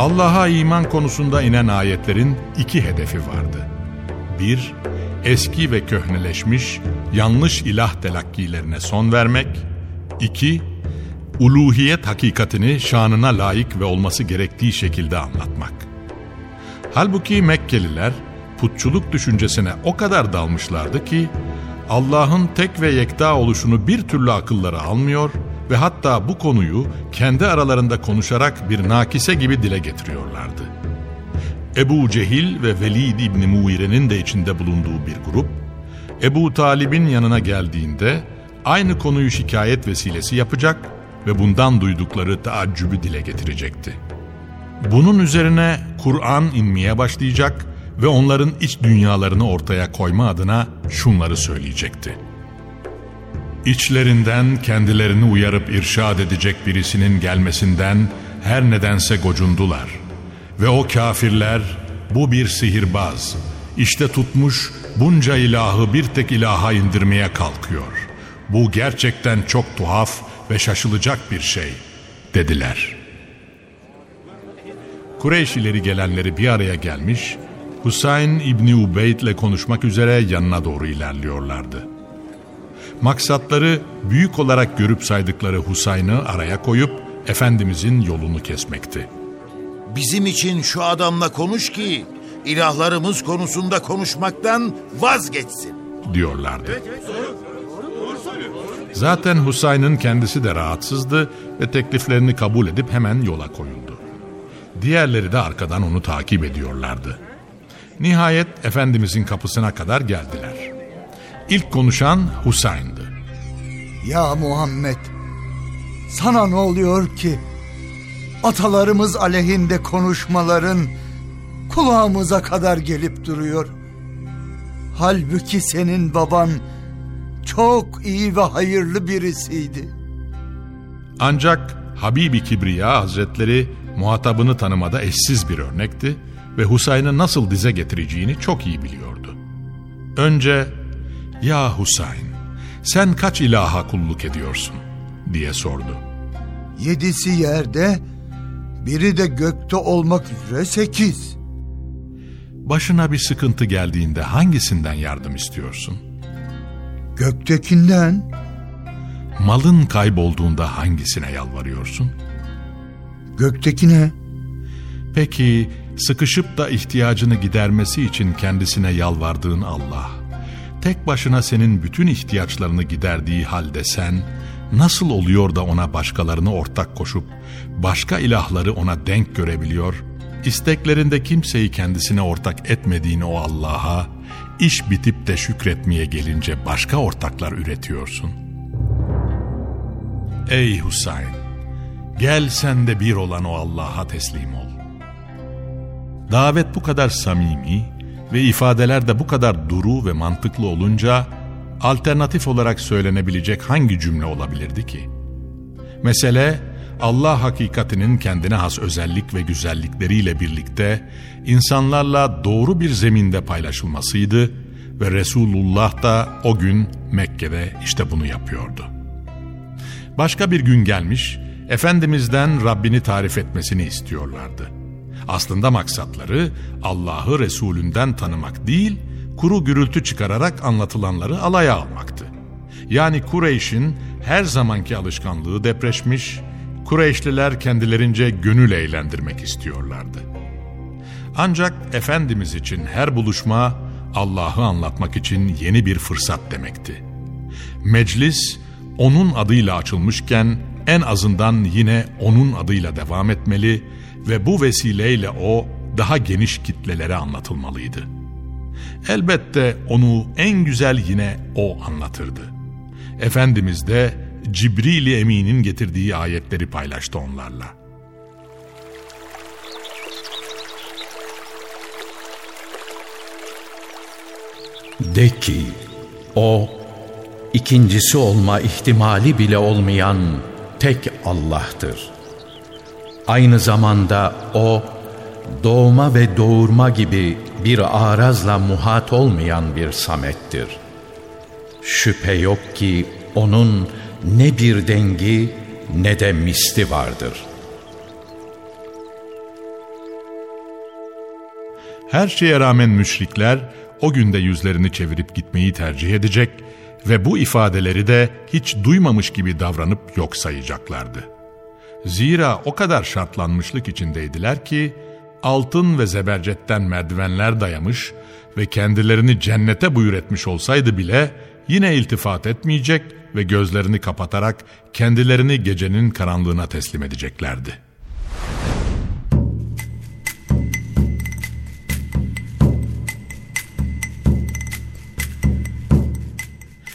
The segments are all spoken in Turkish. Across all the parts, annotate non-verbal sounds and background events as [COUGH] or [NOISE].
Allah'a iman konusunda inen ayetlerin iki hedefi vardı. Bir, eski ve köhneleşmiş yanlış ilah telakkilerine son vermek. İki, uluhiyet hakikatini şanına layık ve olması gerektiği şekilde anlatmak. Halbuki Mekkeliler putçuluk düşüncesine o kadar dalmışlardı ki Allah'ın tek ve yekta oluşunu bir türlü akılları almıyor hatta bu konuyu kendi aralarında konuşarak bir nakise gibi dile getiriyorlardı. Ebu Cehil ve Velid İbni Muire'nin de içinde bulunduğu bir grup, Ebu Talib'in yanına geldiğinde aynı konuyu şikayet vesilesi yapacak ve bundan duydukları taaccübü dile getirecekti. Bunun üzerine Kur'an inmeye başlayacak ve onların iç dünyalarını ortaya koyma adına şunları söyleyecekti. İçlerinden kendilerini uyarıp irşad edecek birisinin gelmesinden her nedense gocundular. Ve o kafirler bu bir sihirbaz. İşte tutmuş bunca ilahı bir tek ilaha indirmeye kalkıyor. Bu gerçekten çok tuhaf ve şaşılacak bir şey dediler. Kureyş ileri gelenleri bir araya gelmiş, Husayn İbni Ubeyd ile konuşmak üzere yanına doğru ilerliyorlardı. Maksatları büyük olarak görüp saydıkları Husayn'ı araya koyup Efendimizin yolunu kesmekti. Bizim için şu adamla konuş ki ilahlarımız konusunda konuşmaktan vazgeçsin. Diyorlardı. Zaten Husayn'ın kendisi de rahatsızdı ve tekliflerini kabul edip hemen yola koyuldu. Diğerleri de arkadan onu takip ediyorlardı. Nihayet Efendimizin kapısına kadar geldiler. İlk konuşan Husayn'dı. Ya Muhammed, sana ne oluyor ki? Atalarımız aleyhinde konuşmaların kulağımıza kadar gelip duruyor. Halbuki senin baban çok iyi ve hayırlı birisiydi. Ancak Habibi Kibriya Hazretleri muhatabını tanımada eşsiz bir örnekti ve Husayn'ı nasıl dize getireceğini çok iyi biliyordu. Önce ''Ya Husayn, sen kaç ilaha kulluk ediyorsun?'' diye sordu. Yedisi yerde, biri de gökte olmak üzere sekiz. Başına bir sıkıntı geldiğinde hangisinden yardım istiyorsun? Göktekinden. Malın kaybolduğunda hangisine yalvarıyorsun? Göktekine. Peki sıkışıp da ihtiyacını gidermesi için kendisine yalvardığın Allah, tek başına senin bütün ihtiyaçlarını giderdiği halde sen, nasıl oluyor da ona başkalarını ortak koşup, başka ilahları ona denk görebiliyor, isteklerinde kimseyi kendisine ortak etmediğin o Allah'a, iş bitip de şükretmeye gelince başka ortaklar üretiyorsun. Ey Husayn, gel sen de bir olan o Allah'a teslim ol. Davet bu kadar samimi ve ifadeler de bu kadar duru ve mantıklı olunca alternatif olarak söylenebilecek hangi cümle olabilirdi ki? Mesele Allah hakikatinin kendine has özellik ve güzellikleriyle birlikte insanlarla doğru bir zeminde paylaşılmasıydı ve Resulullah da o gün Mekke'de işte bunu yapıyordu. Başka bir gün gelmiş, Efendimiz'den Rabbini tarif etmesini istiyorlardı. Aslında maksatları Allah'ı Resulünden tanımak değil, kuru gürültü çıkararak anlatılanları alaya almaktı. Yani Kureyş'in her zamanki alışkanlığı depreşmiş, Kureyşliler kendilerince gönül eğlendirmek istiyorlardı. Ancak Efendimiz için her buluşma Allah'ı anlatmak için yeni bir fırsat demekti. Meclis onun adıyla açılmışken en azından yine onun adıyla devam etmeli ve bu vesileyle o daha geniş kitlelere anlatılmalıydı. Elbette onu en güzel yine o anlatırdı. Efendimiz de Cibril-i Emin'in getirdiği ayetleri paylaştı onlarla. De ki, o ikincisi olma ihtimali bile olmayan tek Allah'tır. Aynı zamanda O, doğma ve doğurma gibi bir arazla muhat olmayan bir samettir. Şüphe yok ki O'nun ne bir dengi ne de misli vardır. Her şeye rağmen müşrikler o günde yüzlerini çevirip gitmeyi tercih edecek ve bu ifadeleri de hiç duymamış gibi davranıp yok sayacaklardı. Zira o kadar şartlanmışlık içindeydiler ki altın ve zebercetten merdivenler dayamış ve kendilerini cennete buyur etmiş olsaydı bile yine iltifat etmeyecek ve gözlerini kapatarak kendilerini gecenin karanlığına teslim edeceklerdi.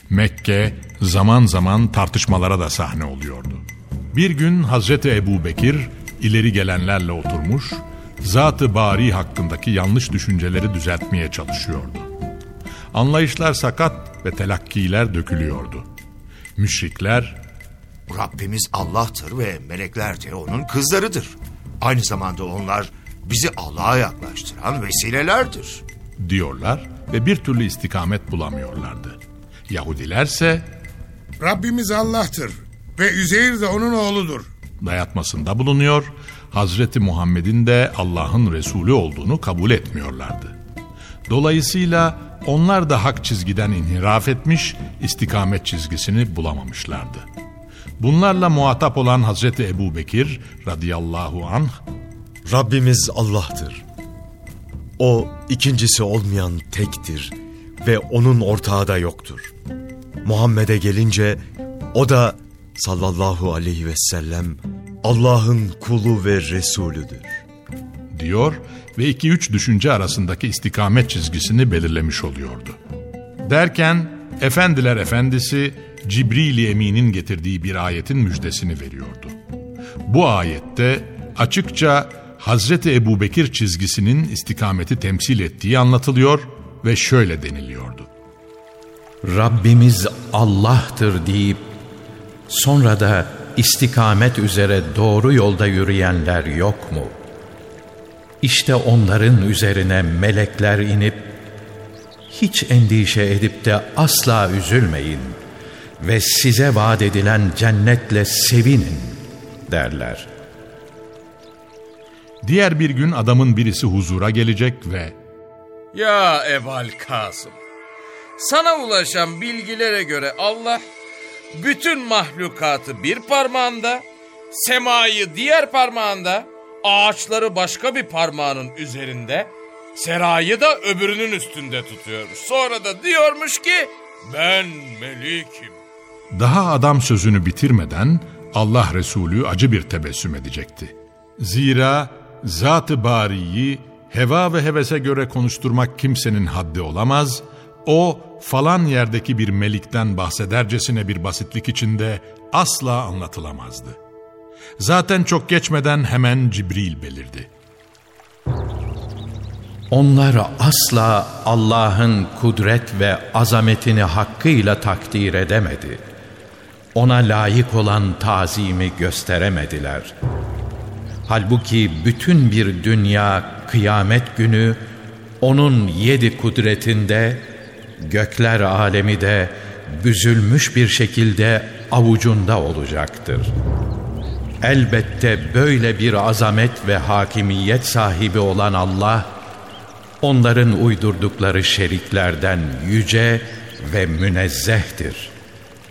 Mekke zaman zaman tartışmalara da sahne oluyordu. Bir gün Hazreti Ebu Bekir ileri gelenlerle oturmuş, Zat-ı Bari hakkındaki yanlış düşünceleri düzeltmeye çalışıyordu. Anlayışlar sakat ve telakkiler dökülüyordu. Müşrikler, Rabbimiz Allah'tır ve melekler de onun kızlarıdır. Aynı zamanda onlar bizi Allah'a yaklaştıran vesilelerdir. diyorlar ve bir türlü istikamet bulamıyorlardı. Yahudilerse Rabbimiz Allah'tır ve Üzeyir de onun oğludur. dayatmasında bulunuyor, Hazreti Muhammed'in de Allah'ın Resulü olduğunu kabul etmiyorlardı. Dolayısıyla onlar da hak çizgiden inhiraf etmiş, istikamet çizgisini bulamamışlardı. Bunlarla muhatap olan Hazreti Ebu Bekir radıyallahu anh, Rabbimiz Allah'tır. O ikincisi olmayan tektir ve onun ortağı da yoktur. Muhammed'e gelince o da sallallahu aleyhi ve sellem Allah'ın kulu ve Resulüdür. diyor ve iki üç düşünce arasındaki istikamet çizgisini belirlemiş oluyordu. Derken Efendiler Efendisi Cibril-i Emin'in getirdiği bir ayetin müjdesini veriyordu. Bu ayette açıkça Hazreti Ebu Bekir çizgisinin istikameti temsil ettiği anlatılıyor ve şöyle deniliyordu. Rabbimiz Allah'tır deyip sonra da istikamet üzere doğru yolda yürüyenler yok mu? İşte onların üzerine melekler inip hiç endişe edip de asla üzülmeyin ve size vaat edilen cennetle sevinin derler. Diğer bir gün adamın birisi huzura gelecek ve Ya Ebal Kasım, sana ulaşan bilgilere göre Allah bütün mahlukatı bir parmağında, semayı diğer parmağında, ağaçları başka bir parmağının üzerinde, serayı da öbürünün üstünde tutuyormuş. Sonra da diyormuş ki ben melikim. Daha adam sözünü bitirmeden Allah Resulü acı bir tebessüm edecekti. Zira Zat-ı Bari'yi heva ve hevese göre konuşturmak kimsenin haddi olamaz, o falan yerdeki bir melikten bahsedercesine bir basitlik içinde asla anlatılamazdı. Zaten çok geçmeden hemen Cibril belirdi. Onlar asla Allah'ın kudret ve azametini hakkıyla takdir edemedi. ona layık olan tazimi gösteremediler. Halbuki bütün bir dünya kıyamet günü onun yedi kudretinde, gökler alemi de büzülmüş bir şekilde avucunda olacaktır. Elbette böyle bir azamet ve hakimiyet sahibi olan Allah, onların uydurdukları şeriklerden yüce ve münezzehtir.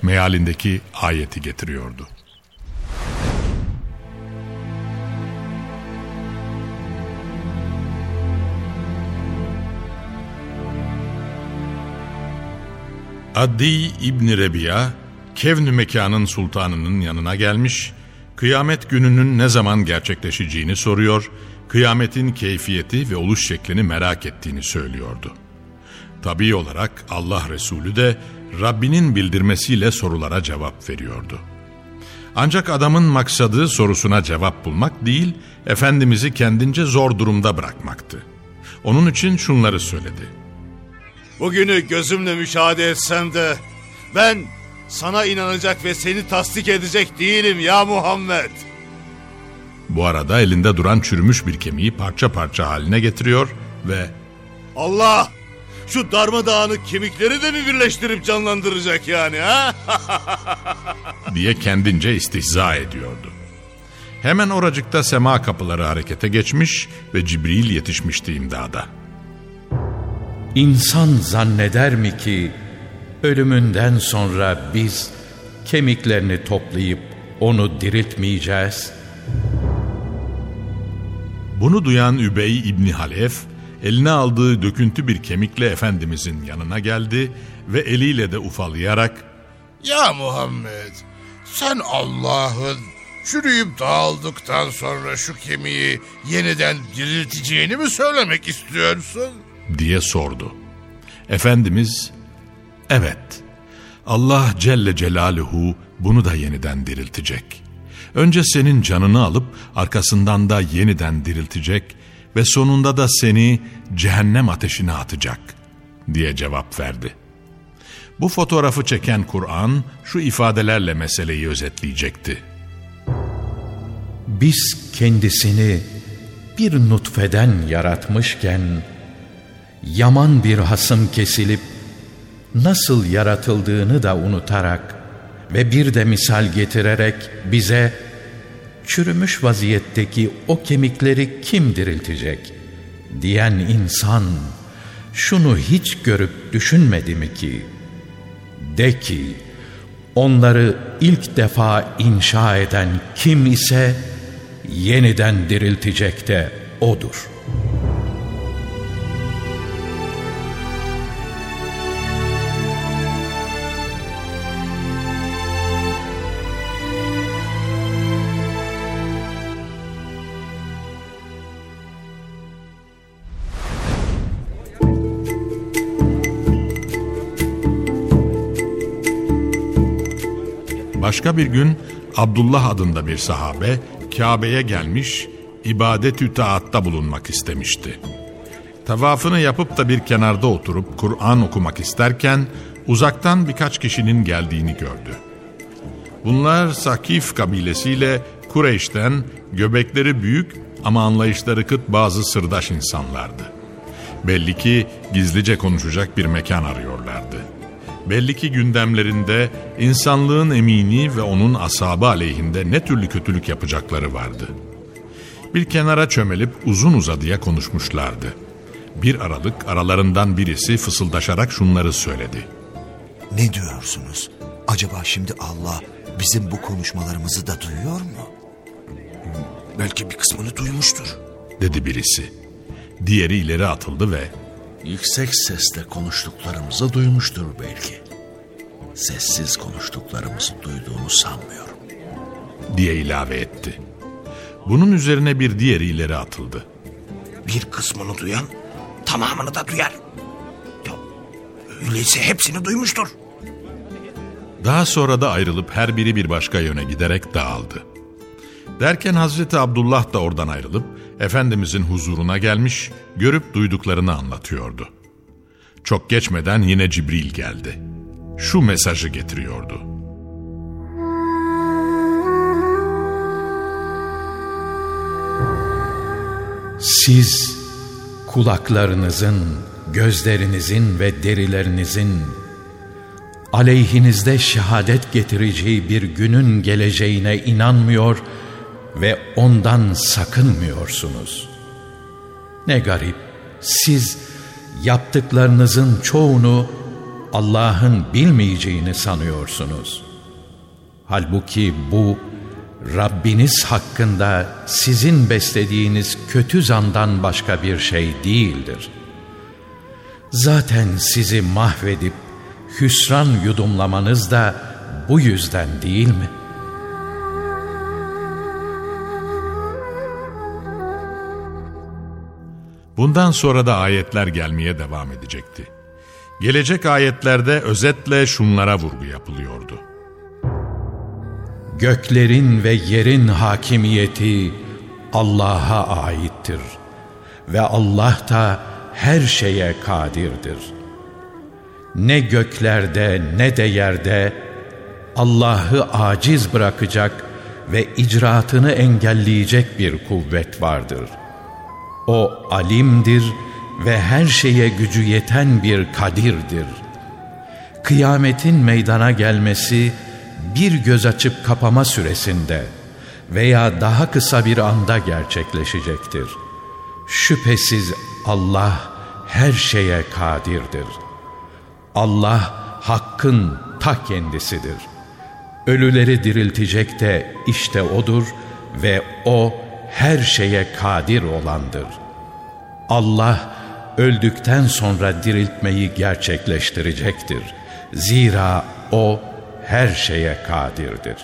Mealindeki ayeti getiriyordu. Addi İbni Rebiya, Kevn-ü Mekan'ın sultanının yanına gelmiş, kıyamet gününün ne zaman gerçekleşeceğini soruyor, kıyametin keyfiyeti ve oluş şeklini merak ettiğini söylüyordu. Tabii olarak Allah Resulü de Rabbinin bildirmesiyle sorulara cevap veriyordu. Ancak adamın maksadı sorusuna cevap bulmak değil, Efendimiz'i kendince zor durumda bırakmaktı. Onun için şunları söyledi. Bugünü gözümle müşahede etsem de ben sana inanacak ve seni tasdik edecek değilim ya Muhammed. Bu arada elinde duran çürümüş bir kemiği parça parça haline getiriyor ve Allah şu darmadağınık kemikleri de mi birleştirip canlandıracak yani ha? [LAUGHS] diye kendince istihza ediyordu. Hemen oracıkta sema kapıları harekete geçmiş ve Cibril yetişmişti imdada. İnsan zanneder mi ki ölümünden sonra biz kemiklerini toplayıp onu diriltmeyeceğiz? Bunu duyan Übey İbni Halef eline aldığı döküntü bir kemikle Efendimizin yanına geldi ve eliyle de ufalayarak Ya Muhammed sen Allah'ın çürüyüp dağıldıktan sonra şu kemiği yeniden dirilteceğini mi söylemek istiyorsun? Diye sordu. Efendimiz evet Allah Celle Celaluhu bunu da yeniden diriltecek. Önce senin canını alıp arkasından da yeniden diriltecek ve sonunda da seni cehennem ateşine atacak diye cevap verdi. Bu fotoğrafı çeken Kur'an şu ifadelerle meseleyi özetleyecekti. Biz kendisini bir nutfeden yaratmışken yaman bir hasım kesilip nasıl yaratıldığını da unutarak ve bir de misal getirerek bize çürümüş vaziyetteki o kemikleri kim diriltecek diyen insan şunu hiç görüp düşünmedi mi ki de ki onları ilk defa inşa eden kim ise yeniden diriltecek de odur.'' Başka bir gün Abdullah adında bir sahabe Kabe'ye gelmiş, ibadetü taatta bulunmak istemişti. Tavafını yapıp da bir kenarda oturup Kur'an okumak isterken uzaktan birkaç kişinin geldiğini gördü. Bunlar Sakif kabilesiyle Kureyş'ten göbekleri büyük ama anlayışları kıt bazı sırdaş insanlardı. Belli ki gizlice konuşacak bir mekan arıyorlardı. Belli ki gündemlerinde insanlığın emini ve onun asabı aleyhinde ne türlü kötülük yapacakları vardı. Bir kenara çömelip uzun uzadıya konuşmuşlardı. Bir aralık aralarından birisi fısıldaşarak şunları söyledi. Ne diyorsunuz? Acaba şimdi Allah bizim bu konuşmalarımızı da duyuyor mu? Belki bir kısmını duymuştur. Dedi birisi. Diğeri ileri atıldı ve Yüksek sesle konuştuklarımızı duymuştur belki. Sessiz konuştuklarımızı duyduğunu sanmıyorum. diye ilave etti. Bunun üzerine bir diğeri ileri atıldı. Bir kısmını duyan tamamını da duyar. Ya, öyleyse hepsini duymuştur. Daha sonra da ayrılıp her biri bir başka yöne giderek dağıldı. Derken Hazreti Abdullah da oradan ayrılıp Efendimizin huzuruna gelmiş, görüp duyduklarını anlatıyordu. Çok geçmeden yine Cibril geldi. Şu mesajı getiriyordu. Siz kulaklarınızın, gözlerinizin ve derilerinizin aleyhinizde şehadet getireceği bir günün geleceğine inanmıyor ondan sakınmıyorsunuz. Ne garip, siz yaptıklarınızın çoğunu Allah'ın bilmeyeceğini sanıyorsunuz. Halbuki bu, Rabbiniz hakkında sizin beslediğiniz kötü zandan başka bir şey değildir. Zaten sizi mahvedip hüsran yudumlamanız da bu yüzden değil mi? Bundan sonra da ayetler gelmeye devam edecekti. Gelecek ayetlerde özetle şunlara vurgu yapılıyordu. Göklerin ve yerin hakimiyeti Allah'a aittir ve Allah da her şeye kadirdir. Ne göklerde ne de yerde Allah'ı aciz bırakacak ve icraatını engelleyecek bir kuvvet vardır. O alimdir ve her şeye gücü yeten bir kadirdir. Kıyametin meydana gelmesi bir göz açıp kapama süresinde veya daha kısa bir anda gerçekleşecektir. Şüphesiz Allah her şeye kadirdir. Allah hakkın ta kendisidir. Ölüleri diriltecek de işte O'dur ve O her şeye kadir olandır. Allah öldükten sonra diriltmeyi gerçekleştirecektir. Zira O her şeye kadirdir.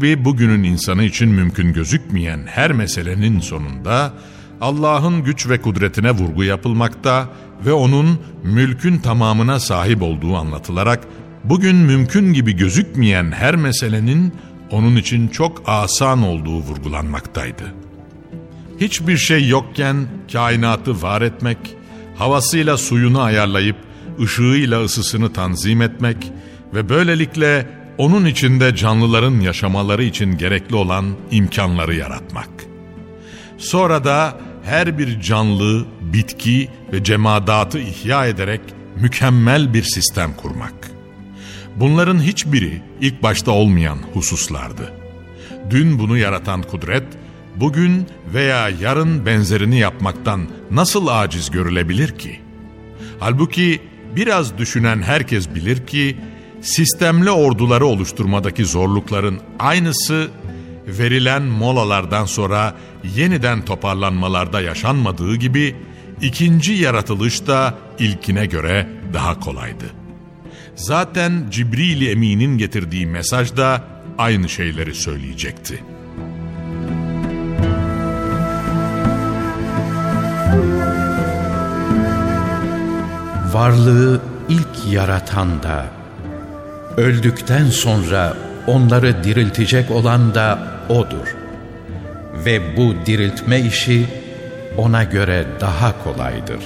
Gibi bugünün insanı için mümkün gözükmeyen her meselenin sonunda Allah'ın güç ve kudretine vurgu yapılmakta ve onun mülkün tamamına sahip olduğu anlatılarak bugün mümkün gibi gözükmeyen her meselenin onun için çok asan olduğu vurgulanmaktaydı. Hiçbir şey yokken kainatı var etmek, havasıyla suyunu ayarlayıp ışığıyla ısısını tanzim etmek ve böylelikle onun içinde canlıların yaşamaları için gerekli olan imkanları yaratmak. Sonra da her bir canlı, bitki ve cemadatı ihya ederek mükemmel bir sistem kurmak. Bunların hiçbiri ilk başta olmayan hususlardı. Dün bunu yaratan kudret, bugün veya yarın benzerini yapmaktan nasıl aciz görülebilir ki? Halbuki biraz düşünen herkes bilir ki, sistemli orduları oluşturmadaki zorlukların aynısı verilen molalardan sonra yeniden toparlanmalarda yaşanmadığı gibi ikinci yaratılış da ilkine göre daha kolaydı. Zaten Cibril Emin'in getirdiği mesaj da aynı şeyleri söyleyecekti. Varlığı ilk yaratan da, öldükten sonra onları diriltecek olan da O'dur. Ve bu diriltme işi O'na göre daha kolaydır.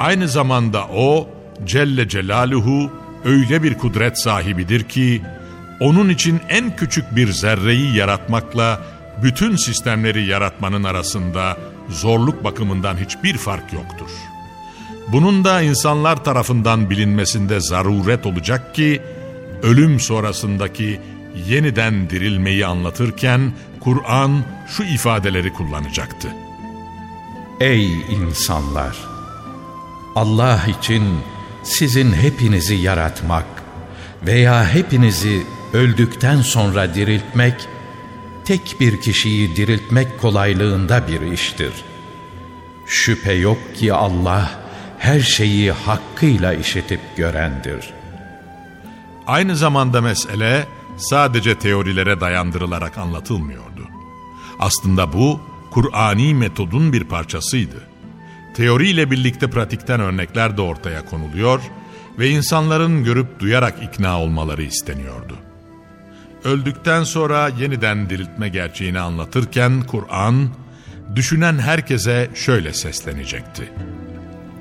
Aynı zamanda O, Celle Celaluhu öyle bir kudret sahibidir ki, onun için en küçük bir zerreyi yaratmakla bütün sistemleri yaratmanın arasında zorluk bakımından hiçbir fark yoktur. Bunun da insanlar tarafından bilinmesinde zaruret olacak ki, ölüm sonrasındaki yeniden dirilmeyi anlatırken Kur'an şu ifadeleri kullanacaktı. Ey insanlar! Allah için sizin hepinizi yaratmak veya hepinizi öldükten sonra diriltmek, tek bir kişiyi diriltmek kolaylığında bir iştir. Şüphe yok ki Allah her şeyi hakkıyla işitip görendir. Aynı zamanda mesele sadece teorilere dayandırılarak anlatılmıyordu. Aslında bu Kur'ani metodun bir parçasıydı. Teoriyle birlikte pratikten örnekler de ortaya konuluyor ve insanların görüp duyarak ikna olmaları isteniyordu. Öldükten sonra yeniden diriltme gerçeğini anlatırken Kur'an, düşünen herkese şöyle seslenecekti.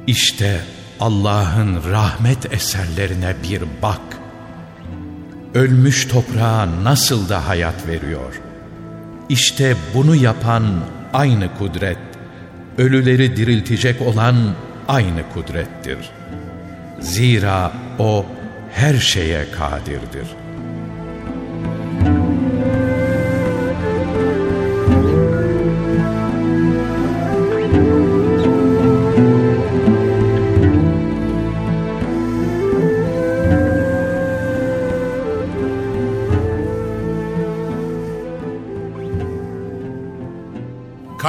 İşte Allah'ın rahmet eserlerine bir bak. Ölmüş toprağa nasıl da hayat veriyor. İşte bunu yapan aynı kudret, ölüleri diriltecek olan aynı kudrettir. Zira O her şeye kadirdir.''